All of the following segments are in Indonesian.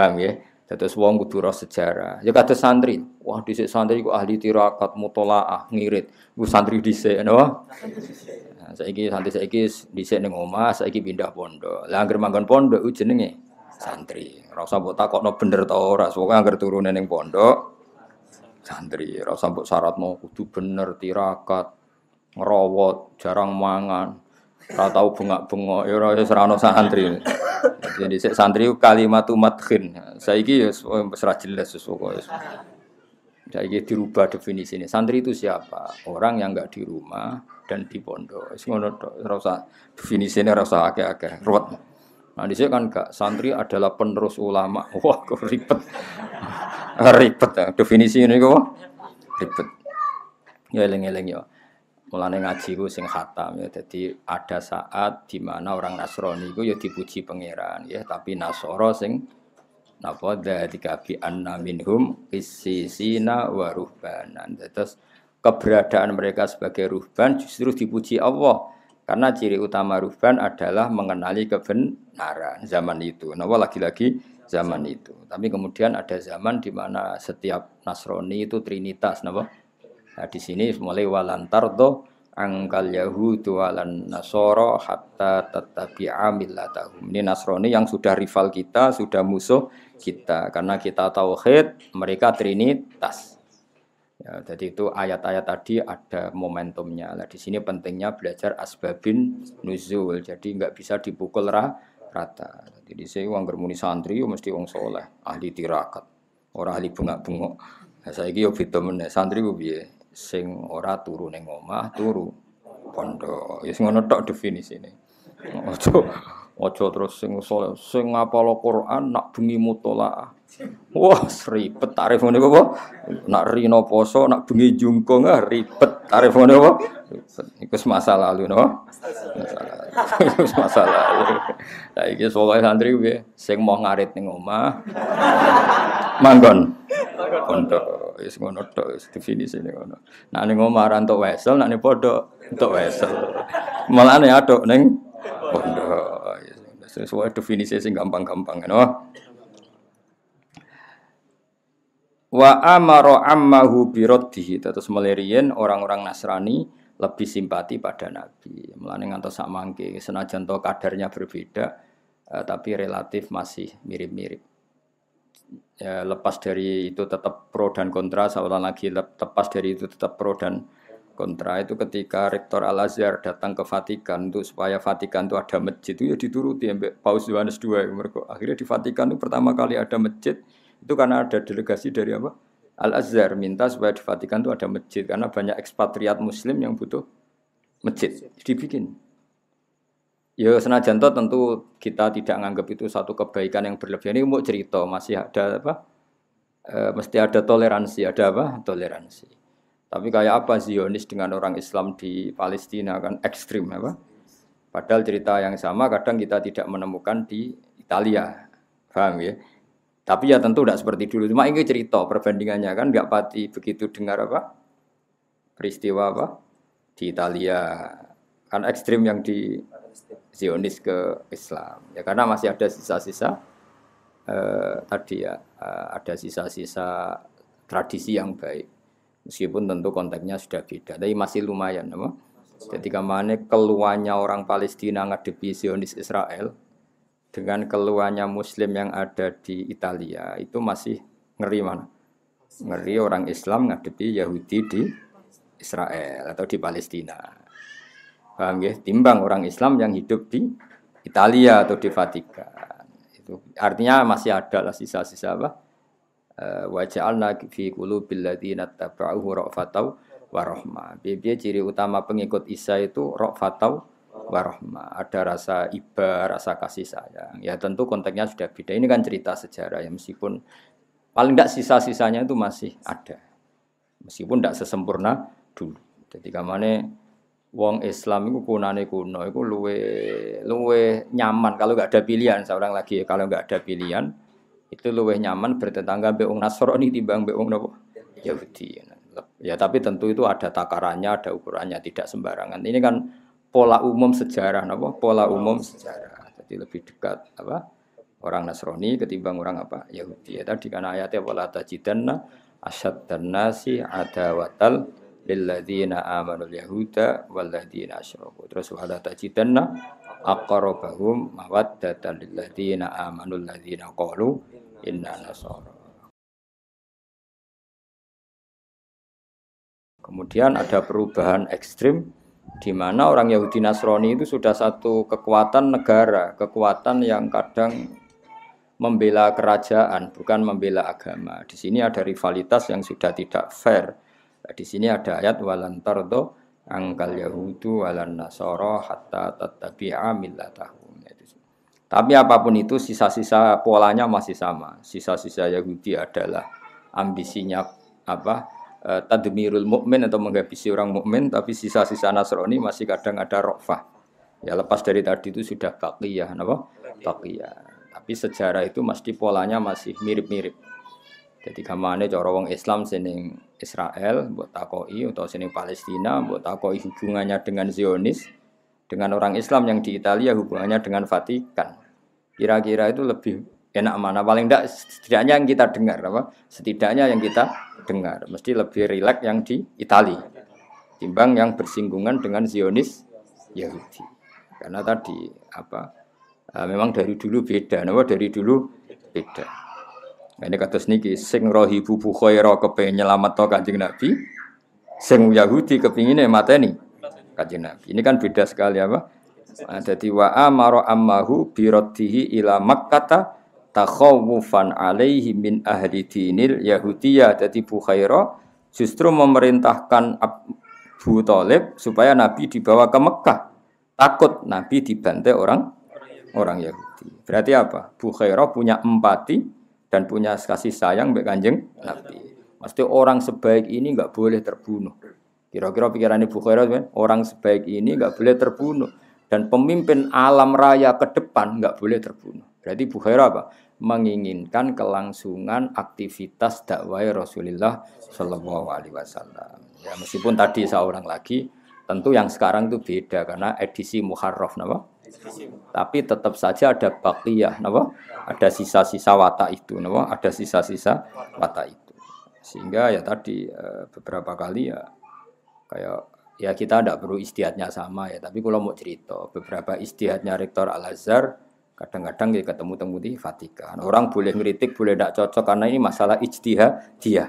Paham ya? Terus wong kudu sejarah. Ya kata santri, wah dhisik santri ku ahli tirakat, mutolaah, ngirit. Ku santri dhisik, no? Nah, saiki santri saiki dhisik ning omah, saiki pindah pondok. Lah anggere manggon pondok ku jenenge santri. Ora usah mbok takokno bener ta ora, pokoke anggere turune ning pondok santri. Ora usah mbok syaratno kudu bener tirakat, ngerawat, jarang mangan. Ora tau bengak-bengok, ya ora wis ora santri. Jadi sik santri kalimatu madkhin. Saiki ya wis ora jelas wis pokoke. Saiki dirubah definisi ini. Santri itu siapa? Orang yang enggak di rumah dan di pondok. Ora usah definisine ora usah akeh-akeh. Ruwet. Nah, di kan enggak santri adalah penerus ulama. Wah, kok ribet. ribet ya. Definisi ini kok ribet. Ya eling-eling ya. Mulane ngaji ku sing khatam ya. Jadi ada saat di mana orang Nasrani ku ya dipuji pangeran ya, tapi Nasoro sing napa dzalika bi anna minhum qissisina wa ruhbanan. Terus keberadaan mereka sebagai ruhban justru dipuji Allah karena ciri utama ruhban adalah mengenali kebenaran zaman itu. Napa lagi-lagi zaman itu. Tapi kemudian ada zaman di mana setiap Nasrani itu trinitas, napa? Nah, di sini mulai walantar do angkal Yahudu walan Nasoro hatta tetapi latahum. Ini Nasrani yang sudah rival kita, sudah musuh kita. Karena kita tauhid, mereka trinitas. Ya, jadi itu ayat-ayat tadi ada momentumnya. Nah, di sini pentingnya belajar asbabin nuzul. Jadi nggak bisa dipukul rah, rata. Jadi saya uang germuni santri, mesti uang soleh, ahli tirakat, orang ahli bunga-bunga. Nah, saya gitu vitamin santri gue biye sing ora turu ning omah, turu pondok. Ya sing ngono tok definisine. Ojo ojo terus sing saleh, sing ngapal Quran nak bengi mutolaah. Wah, ribet tarif ngene apa? Nak rino poso, nak bengi jungkung ah ribet tarif ngene apa? Iku masa lalu no. Masa lalu. Lah iki soal santri piye? Sing mau ngarit ning omah. Manggon. Pondok. Wis ngono tok wis definisine ngono. Nak ning omah ra entuk wesel, nak ning pondok entuk wesel. Malane aduk ning pondok. Sesuai definisi sing gampang-gampang no. Wa amaro ammahu biroddihi terus melirian orang-orang Nasrani lebih simpati pada Nabi. Mulane ngantos sak mangke senajan to kadarnya berbeda eh, tapi relatif masih mirip-mirip. Ya, lepas dari itu tetap pro dan kontra, seolah lagi lepas dari itu tetap pro dan kontra itu ketika Rektor Al Azhar datang ke Vatikan untuk supaya Vatikan itu ada masjid itu ya dituruti ya Paus Yohanes II mereka akhirnya di Vatikan itu pertama kali ada masjid itu karena ada delegasi dari apa? Al Azhar minta supaya di Vatikan itu ada masjid karena banyak ekspatriat Muslim yang butuh masjid. Dibikin. Ya senajan toh tentu kita tidak menganggap itu satu kebaikan yang berlebihan. Ini mau cerita masih ada apa? E, mesti ada toleransi, ada apa? Toleransi. Tapi kayak apa Zionis dengan orang Islam di Palestina kan ekstrim apa? Padahal cerita yang sama kadang kita tidak menemukan di Italia. Paham ya? Tapi ya tentu tidak seperti dulu. Cuma ini cerita perbandingannya kan nggak pati begitu dengar apa peristiwa apa di Italia kan ekstrim yang di Zionis ke Islam. Ya karena masih ada sisa-sisa eh, tadi ya eh, ada sisa-sisa tradisi yang baik. Meskipun tentu konteksnya sudah beda, tapi masih lumayan, apa? Jadi ke mana keluarnya orang Palestina ngadepi Zionis Israel, dengan keluarnya Muslim yang ada di Italia itu masih ngeri mana? Ngeri orang Islam ngadepi Yahudi di Israel atau di Palestina. Paham ya? Timbang orang Islam yang hidup di Italia atau di Vatikan. Itu artinya masih ada lah sisa-sisa apa? Eh, wa ja'alna fi qulubil ladzina tabauhu ra'fatau wa rahmah. Biar ciri utama pengikut Isa itu ra'fatau warahmah, ada rasa iba, rasa kasih sayang. Ya tentu konteksnya sudah beda. Ini kan cerita sejarah ya meskipun paling tidak sisa-sisanya itu masih ada. Meskipun tidak sesempurna dulu. Jadi kamane wong Islam itu kunane kuno itu luwe luwe nyaman kalau nggak ada pilihan seorang lagi kalau nggak ada pilihan itu luwe nyaman bertetangga be wong Nasrani timbang be wong nopo Yahudi. Ya tapi tentu itu ada takarannya, ada ukurannya, tidak sembarangan. Ini kan pola umum sejarah napa pola umum sejarah jadi lebih dekat apa orang Nasrani ketimbang orang apa Yahudi. Ya tadi kan ayatnya wala tajidanna asyaddan nasi adawatal lilladzina amanul yahuda walladzina asyraku. Terus wala tajidanna aqrabahum mawaddatan lilladzina amanul ladzina qalu inna nasara. Kemudian ada perubahan ekstrim di mana orang Yahudi Nasrani itu sudah satu kekuatan negara, kekuatan yang kadang membela kerajaan, bukan membela agama. Di sini ada rivalitas yang sudah tidak fair. Nah, di sini ada ayat walantardo angkal Yahudu walan Nasoro hatta tatabi'a millatahum. Tapi apa pun itu sisa-sisa polanya masih sama. Sisa-sisa Yahudi adalah ambisinya apa? Eh, tadmirul mukmin atau menghabisi orang mukmin tapi sisa-sisa Nasrani masih kadang ada rofah ya lepas dari tadi itu sudah baqiyah apa baqiyah tapi sejarah itu mesti polanya masih mirip-mirip jadi kamane cara wong Islam sini Israel buat takoi atau sini Palestina buat takoi hubungannya dengan Zionis dengan orang Islam yang di Italia hubungannya dengan Vatikan kira-kira itu lebih enak mana paling tidak setidaknya yang kita dengar apa setidaknya yang kita dengar. Mesti lebih rileks yang di Itali timbang yang bersinggungan dengan Zionis Yahudi. Karena tadi apa uh, memang dari dulu beda, nama dari dulu beda. Ini kata niki sing rohibu bukhaira kepengen nyelamat to kanjeng Nabi, sing Yahudi kepingin mateni kanjeng Nabi. Ini kan beda sekali apa? Nah, jadi wa amaro ammahu biradihi ila makkata takhawufan alaihi min ahli dinil Yahudiyah jadi Bukhaira justru memerintahkan Abu Talib supaya Nabi dibawa ke Mekah takut Nabi dibantai orang orang Yahudi berarti apa Bukhaira punya empati dan punya kasih sayang mbek kanjeng Nabi Mesti orang sebaik ini nggak boleh terbunuh kira-kira pikirannya Bukhaira orang sebaik ini nggak boleh terbunuh dan pemimpin alam raya ke depan nggak boleh terbunuh. Berarti Bukhaira apa? Menginginkan kelangsungan aktivitas dakwah Rasulullah Shallallahu Alaihi Wasallam. Ya meskipun tadi seorang lagi, tentu yang sekarang itu beda karena edisi Muharraf, nama. Tapi tetap saja ada bakiyah, nama. Ada sisa-sisa watak itu, nama. Ada sisa-sisa watak itu. Sehingga ya tadi eh, beberapa kali ya kayak ya kita tidak perlu istiadatnya sama ya tapi kalau mau cerita beberapa istiadatnya rektor Al Azhar kadang-kadang ya ketemu temu di Vatikan orang boleh ngeritik boleh tidak cocok karena ini masalah ijtihad dia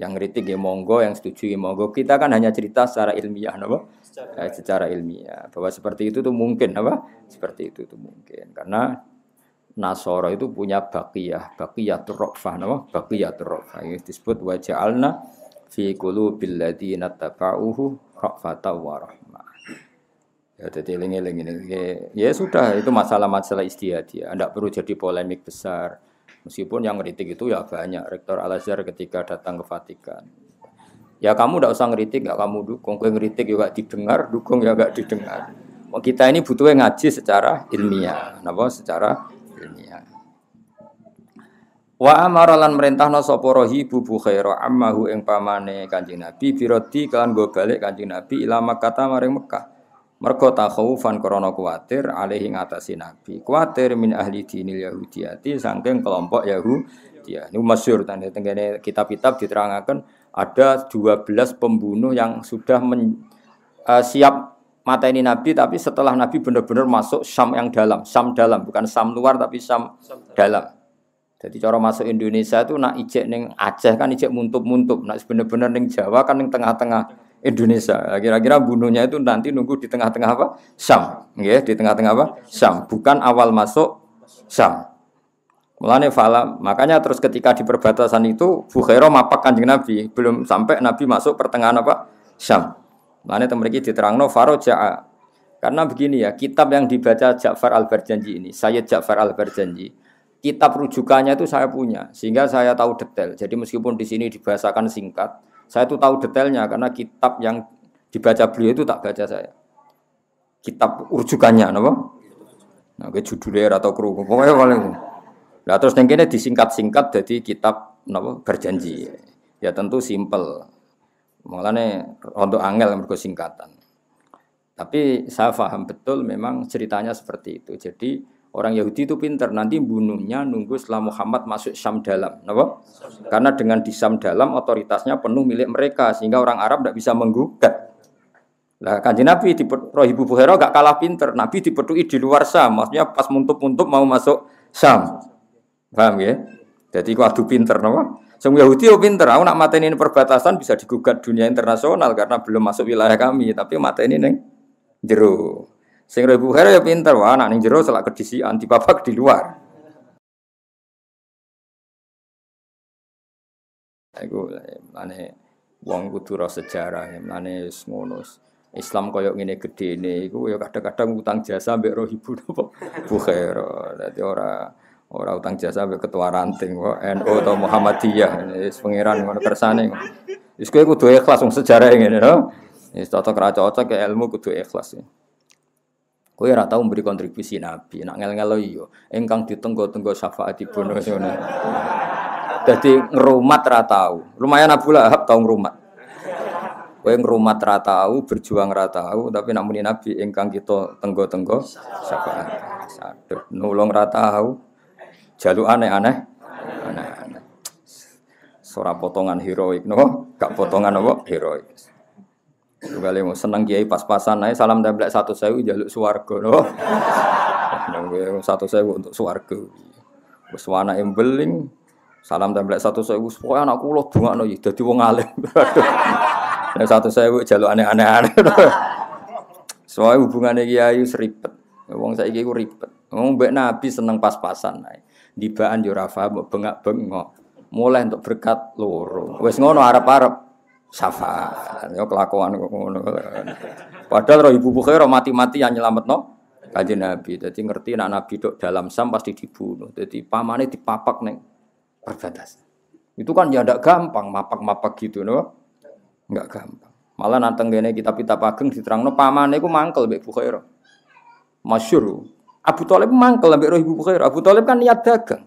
yang ngeritik ya monggo yang setuju ya monggo kita kan hanya cerita secara ilmiah apa secara, eh, secara ilmiah bahwa seperti itu tuh mungkin apa seperti itu tuh mungkin karena Nasoro itu punya bakiyah, bakiyah turrofah, nama bakiyah turrofah. Ini disebut waja'alna fi qulubil ladina tabauhu rafata wa rahmah. Ya jadi eling-eling ini. Ya sudah itu masalah-masalah istiadat ya. Tidak perlu jadi polemik besar. Meskipun yang ngeritik itu ya banyak. Rektor Al-Azhar ketika datang ke Vatikan. Ya kamu tidak usah ngeritik, nggak kamu dukung. Kue ngeritik juga didengar, dukung ya nggak didengar. Kita ini butuh ngaji secara ilmiah, napa? Secara ilmiah. Wa amara lan merintahna sapa rahibu bukhaira ammahu ing pamane Kanjeng Nabi biroti kan go balik Kanjeng Nabi ila Makkah maring Mekah. Mergo takhawufan krana kuwatir alaihi ngatasi Nabi. Kuwatir min ahli dinil Yahudiyati saking kelompok Yahudi. Ini masyhur tanda tenggene kitab-kitab diterangkan ada 12 pembunuh yang sudah men, uh, siap mata ini Nabi tapi setelah Nabi benar-benar masuk Syam yang dalam, Syam dalam bukan Syam luar tapi Syam dalam. Jadi cara masuk Indonesia itu nak ijek neng Aceh kan ijek muntup-muntup, nak bener-bener neng Jawa kan neng tengah-tengah Indonesia. Kira-kira bunuhnya itu nanti nunggu di tengah-tengah apa? Syam, ya, di tengah-tengah apa? Syam, bukan awal masuk Syam. Mulane fala, makanya terus ketika di perbatasan itu Bukhairo mapak kanjeng Nabi, belum sampai Nabi masuk pertengahan apa? Syam. Mulane temeriki diterangno faroja'a. Karena begini ya, kitab yang dibaca Ja'far Al-Barjanji ini, Sayyid Ja'far Al-Barjanji, kitab rujukannya itu saya punya sehingga saya tahu detail. Jadi meskipun di sini dibahasakan singkat, saya itu tahu detailnya karena kitab yang dibaca beliau itu tak baca saya. Kitab rujukannya, apa? Nah, ke judulnya atau kru, pokoknya paling. Nah, terus yang ini disingkat-singkat jadi kitab apa berjanji. Ya tentu simple. Mulane untuk angel mergo singkatan. Tapi saya paham betul memang ceritanya seperti itu. Jadi Orang Yahudi itu pinter, nanti bunuhnya nunggu setelah Muhammad masuk Syam dalam. Kenapa? Karena dengan di Syam dalam otoritasnya penuh milik mereka, sehingga orang Arab tidak bisa menggugat. Nah, kanji Nabi di Ibu Bukhara gak kalah pinter. Nabi dipetui di luar Syam, maksudnya pas muntuk-muntuk mau masuk Syam. Paham ya? Jadi waktu pinter, kenapa? Semua Yahudi yo pinter, aku nak mata ini perbatasan bisa digugat dunia internasional karena belum masuk wilayah kami, tapi mata ini neng jero. Sing Ibu Hera ya pinter, wah anak ning jero selak kedisian babak di luar. Iku ane wong kudu ro sejarah, ane ngono. Islam koyok ngene gedene iku ya kadang-kadang utang jasa mbek roh ibu napa Bukhara. Dadi ora ora utang jasa mbek ketua ranting kok NU atau Muhammadiyah. Wis pangeran ngono kersane. Wis kowe kudu ikhlas wong sejarah ngene no. Wis cocok ra cocok ke ilmu kudu ikhlas. Ya. Kowe ora tau memberi kontribusi Nabi. Nak ngel-ngelo iya, ingkang ditenggo-tenggo syafaatipun ngono. Dadi ngrumat ra tau. Lumayan Abu Lahab tau ngrumat. Kowe ngrumat ra tau, berjuang ra tau, tapi nak muni Nabi ingkang kita tenggo-tenggo syafaat. Saduh, nulung ra tau. Jaluk aneh-aneh. Aneh-aneh. Sora potongan heroik, no? Gak potongan apa? Heroik. Kali mau seneng kiai pas-pasan naik salam templek satu sewu jaluk suwargo no. satu sewu untuk suwargo. Wes wana embeling salam templek satu sewu supaya anakku lo bunga no jadi wong alim. Nah satu sewu jaluk aneh-aneh aneh. Soalnya hubungannya kiai seribet. Wong saya kiai ribet. Wong mbek nabi seneng pas-pasan naik. Dibaan yo rafa bengak-bengok. Mulai untuk berkat loro. Wes ngono arep-arep syafaat. Ya kelakuan ngono. Padahal roh ibu Bukhairah mati-mati yang nyelametno kanjeng Nabi. Jadi ngerti nak Nabi dok dalam sam pasti dibunuh. Jadi pamane dipapak neng perbatasan. Itu kan ya ndak gampang mapak-mapak gitu no. Enggak gampang. Malah nanteng gene kitab-kitab ageng diterangno pamane iku mangkel mbek Bukhairah. Masyur. Abu Talib mangkel mbek roh ibu. Abu Talib kan niat dagang.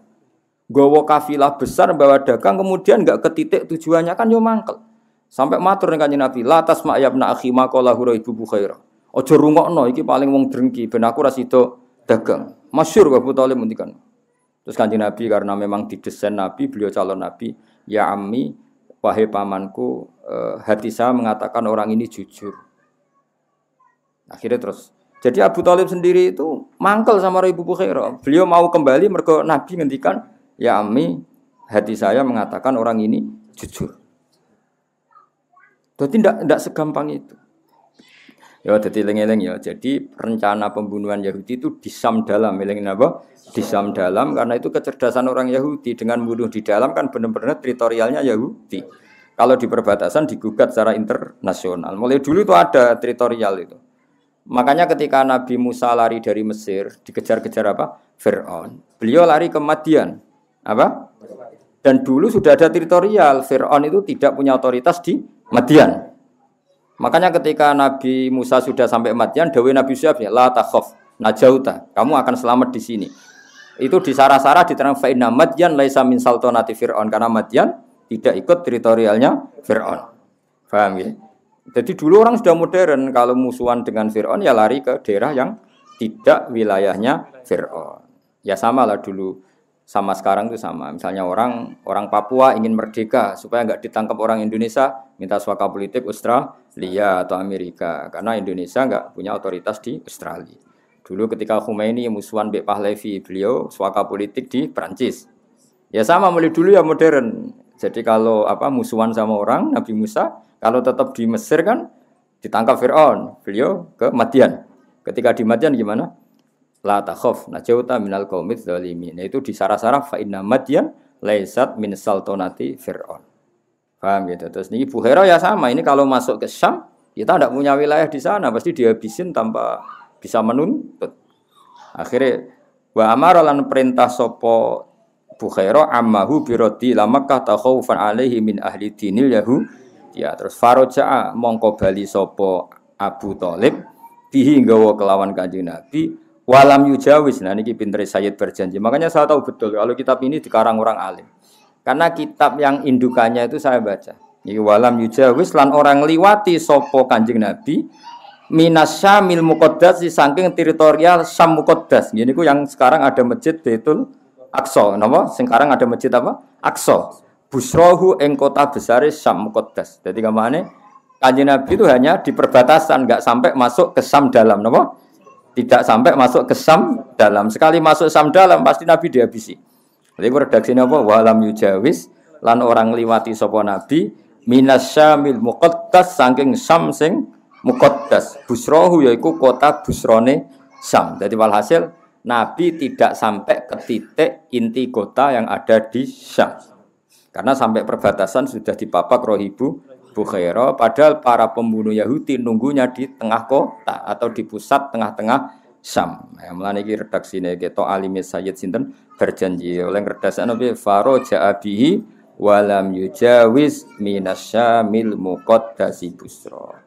Gawa kafilah besar bawa dagang kemudian enggak ke titik tujuannya kan yo mangkel. Sampai matur ning kanjeng Nabi, la tasma ya ibna akhi maqala hura ibu bukhaira. Aja rungokno iki paling wong drengki ben aku ora sida dagang. Masyhur Abu Thalib ngendikan. Terus kanjeng Nabi karena memang didesain Nabi, beliau calon Nabi, ya ammi, wahai pamanku, eh, hati saya mengatakan orang ini jujur. Akhirnya terus jadi Abu Talib sendiri itu mangkel sama Ibu Bukhairah. Beliau mau kembali mergo Nabi ngendikan, "Ya Ami, hati saya mengatakan orang ini jujur." Jadi tidak tidak segampang itu. Ya, jadi lengeleng ya. Jadi rencana pembunuhan Yahudi itu disam dalam, eleng apa? Disam dalam karena itu kecerdasan orang Yahudi dengan bunuh di dalam kan benar-benar teritorialnya Yahudi. Kalau di perbatasan digugat secara internasional. Mulai dulu itu ada teritorial itu. Makanya ketika Nabi Musa lari dari Mesir, dikejar-kejar apa? Fir'aun. Beliau lari ke Madian. Apa? Dan dulu sudah ada teritorial. Fir'aun itu tidak punya otoritas di Madian. Makanya ketika Nabi Musa sudah sampai Madian, Dawe Nabi Syuaib ya, la takhaf, najauta, kamu akan selamat di sini. Itu di sarah-sarah diterang fa'inna Madian laisa min saltonati Fir'aun karena Madian tidak ikut teritorialnya Fir'aun. Paham ya? Jadi dulu orang sudah modern kalau musuhan dengan Fir'aun ya lari ke daerah yang tidak wilayahnya Fir'aun. Ya sama lah dulu sama sekarang itu sama. Misalnya orang orang Papua ingin merdeka supaya nggak ditangkap orang Indonesia, minta suaka politik Australia atau Amerika karena Indonesia nggak punya otoritas di Australia. Dulu ketika Khomeini musuhan Bek Pahlavi, beliau suaka politik di Prancis. Ya sama mulai dulu ya modern. Jadi kalau apa musuhan sama orang Nabi Musa, kalau tetap di Mesir kan ditangkap Fir'aun, beliau ke Madian. Ketika di Madian gimana? La takhaf najauta minal qaumidz zalimin. Itu di sarah-sarah fa inna madyan laisat min saltonati fir'aun. Paham gitu. Terus ini Buhera ya sama. Ini kalau masuk ke Syam, kita tidak punya wilayah di sana, pasti dihabisin tanpa bisa menuntut. Akhirnya wa amara lan perintah sopo Bukhaira ammahu birodi la Makkah takhawfan alaihi min ahli dinil yahu ya terus faroja'a mongko bali sopo Abu Thalib bihi nggawa kelawan Kanjeng Nabi Walam yujawis, nah ini pinter Sayyid berjanji. Makanya saya tahu betul kalau kitab ini dikarang orang alim. Karena kitab yang indukannya itu saya baca. Ini walam yujawis lan orang liwati sopo kanjeng Nabi minas syamil muqaddas di saking teritorial Syam muqaddas. Ini ku yang sekarang ada masjid Baitul Aqsa. Napa? Sekarang ada masjid apa? Aqsa. Busrohu eng kota besar Syam muqaddas. Jadi ke mana? Kanjeng Nabi itu hanya di perbatasan, nggak sampai masuk ke Syam dalam, napa? Tidak sampai masuk ke Syam dalam. Sekali masuk Syam dalam pasti Nabi dihabisi. Jadi redaksi apa? Walam yujawis lan orang liwati sapa Nabi minas syamil muqaddas saking Syam sing muqaddas. Busrohu yaiku kota busrone Sam. Jadi walhasil Nabi tidak sampai ke titik inti kota yang ada di Syam. Karena sampai perbatasan sudah dipapak rohibu Bukhaira, padahal para pembunuh Yahudi nunggunya di tengah kota atau di pusat tengah-tengah Syam. Ya, mulane iki redaksine kita alime Sayyid sinten berjanji oleh redaksi Nabi Faro ja'abihi walam yujawiz minasyamil muqaddasi busra.